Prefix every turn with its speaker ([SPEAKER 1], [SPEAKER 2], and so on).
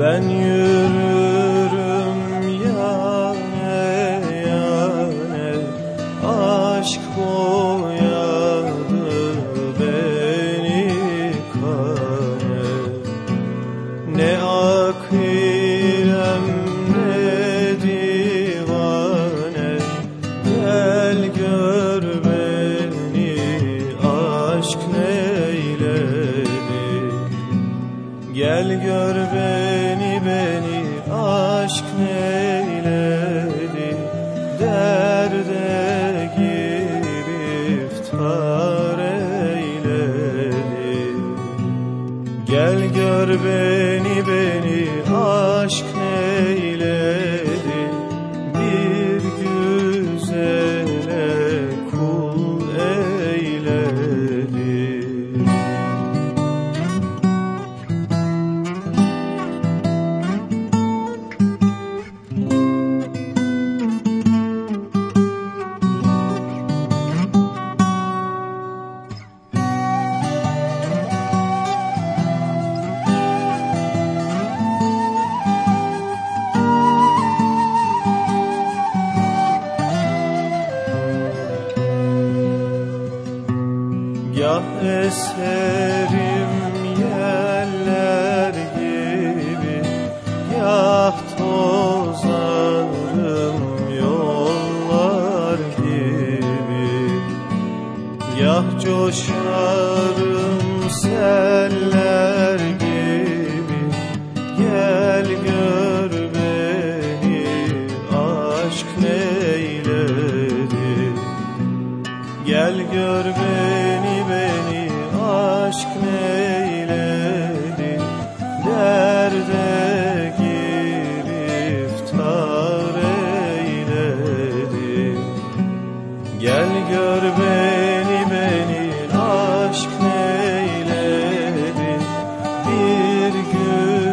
[SPEAKER 1] Ben yürürüm yane yane Aşk boyadı beni kane Ne akirem ne divane Gel gör beni aşk neyledi? Gel gör beni aşk neyledi? Derde giriftar eyledi. Gel gör beni beni aşk Eserim yeller gibi. Gah tozarım yollar gibi. Gah coşarım seller gibi. Gel gör beni aşk neyledi? Gel gör beni aşk neyledi? Derde giriftar eyledi. Gel gör beni beni aşk neyledi? Bir gün